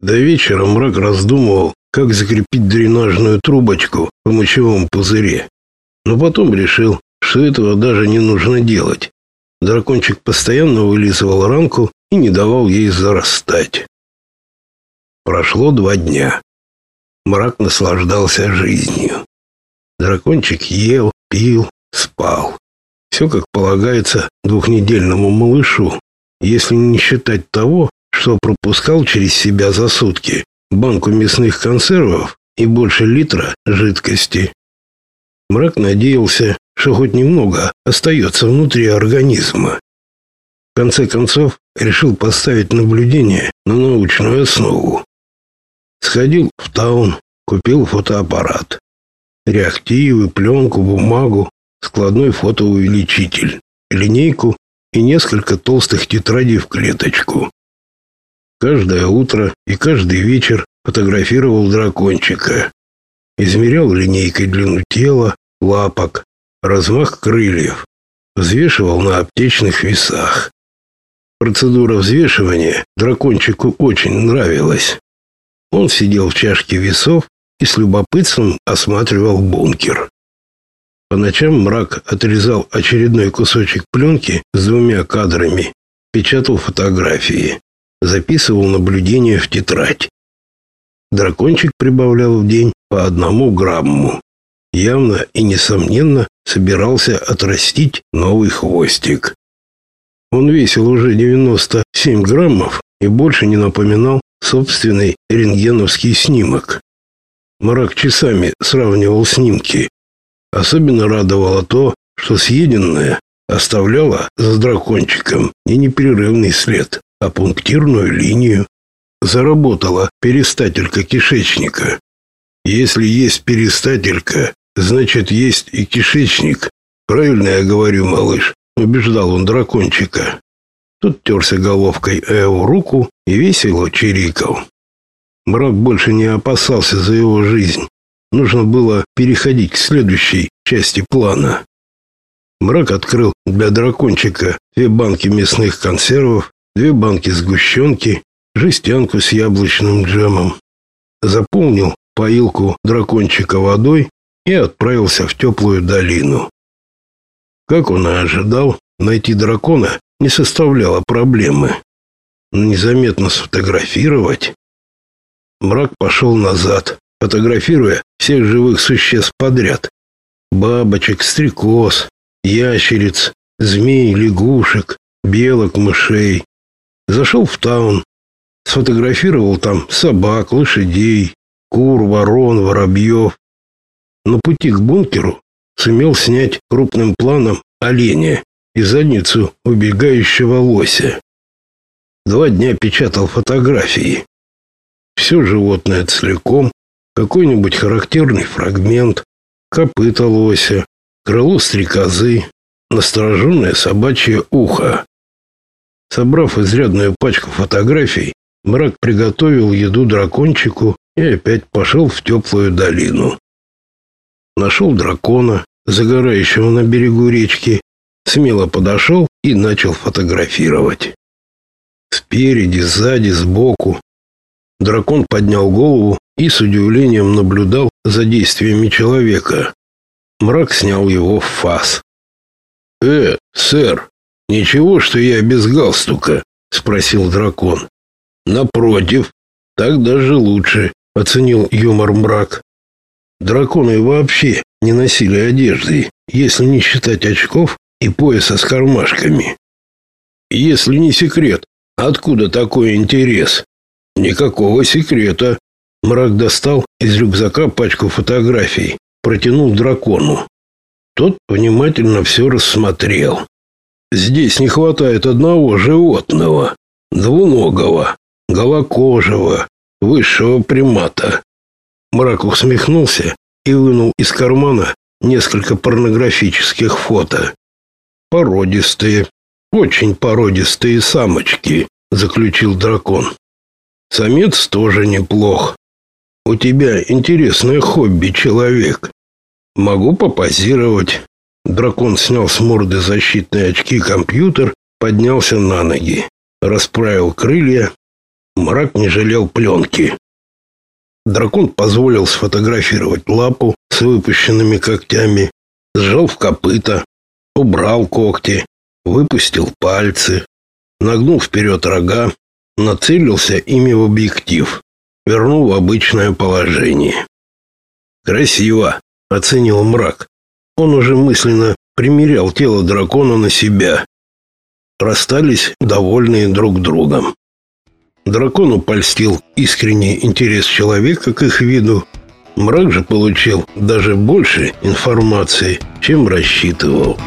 До вечера мрак раздумывал, как закрепить дренажную трубочку в мочевом пузыре. Но потом решил, что этого даже не нужно делать. Дракончик постоянно вылизывал ранку и не давал ей зарастать. Прошло два дня. Мрак наслаждался жизнью. Дракончик ел, пил, спал. Все как полагается двухнедельному малышу, если не считать того, что пропускал через себя за сутки банку мясных консервов и больше литра жидкости. Мрак надеялся, что хоть немного остается внутри организма. В конце концов, решил поставить наблюдение на научную основу. Сходил в таун, купил фотоаппарат. Реактивы, пленку, бумагу, складной фотоувеличитель, линейку и несколько толстых тетрадей в клеточку. Каждое утро и каждый вечер фотографировал дракончика. Измерял линейкой длину тела, лапок, размах крыльев. Взвешивал на аптечных весах. Процедура взвешивания дракончику очень нравилась. Он сидел в чашке весов и с любопытством осматривал бункер. По ночам мрак отрезал очередной кусочек пленки с двумя кадрами, печатал фотографии записывал наблюдения в тетрадь. Дракончик прибавлял в день по одному грамму. Явно и несомненно собирался отрастить новый хвостик. Он весил уже 97 граммов и больше не напоминал собственный рентгеновский снимок. Марак часами сравнивал снимки. Особенно радовало то, что съеденное оставляло за дракончиком и непрерывный след а пунктирную линию. Заработала перистателька кишечника. Если есть перистателька, значит есть и кишечник. Правильно я говорю, малыш, убеждал он дракончика. Тут терся головкой Эо руку и весело чирикал. Мрак больше не опасался за его жизнь. Нужно было переходить к следующей части плана. Мрак открыл для дракончика две банки мясных консервов две банки сгущенки, жестянку с яблочным джемом. Заполнил поилку дракончика водой и отправился в теплую долину. Как он и ожидал, найти дракона не составляло проблемы. Незаметно сфотографировать. Мрак пошел назад, фотографируя всех живых существ подряд. Бабочек, стрекоз, ящериц, змей, лягушек, белок, мышей. Зашел в таун, сфотографировал там собак, лошадей, кур, ворон, воробьев. На пути к бункеру сумел снять крупным планом оленя и задницу убегающего лося. Два дня печатал фотографии. Все животное целиком, какой-нибудь характерный фрагмент, копыта лося, крыло стрекозы, настороженное собачье ухо. Собрав изрядную пачку фотографий, Мрак приготовил еду дракончику и опять пошел в теплую долину. Нашел дракона, загорающего на берегу речки, смело подошел и начал фотографировать. Спереди, сзади, сбоку. Дракон поднял голову и с удивлением наблюдал за действиями человека. Мрак снял его в фас. «Э, сэр, Ничего, что я без галстука, спросил дракон. Напротив, так даже лучше, оценил юмор мрак. Драконы вообще не носили одежды, если не считать очков и пояса с кармашками. Если не секрет, откуда такой интерес? Никакого секрета. Мрак достал из рюкзака пачку фотографий, протянул дракону. Тот внимательно все рассмотрел. Здесь не хватает одного животного, двуногого, голокожего, высшего примата. Мрак усмехнулся и вынул из кармана несколько порнографических фото. Породистые, очень породистые самочки, заключил дракон. Самец тоже неплох. У тебя интересное хобби, человек. Могу попозировать. Дракон снял с морды защитные очки компьютер, поднялся на ноги, расправил крылья. Мрак не жалел пленки. Дракон позволил сфотографировать лапу с выпущенными когтями, сжал в копыта, убрал когти, выпустил пальцы, нагнул вперед рога, нацелился ими в объектив, вернул в обычное положение. «Красиво», — оценил мрак. Он уже мысленно примерял тело дракона на себя. Расстались довольные друг другом. Дракону польстил искренний интерес человека к их виду. Мрак же получил даже больше информации, чем рассчитывал.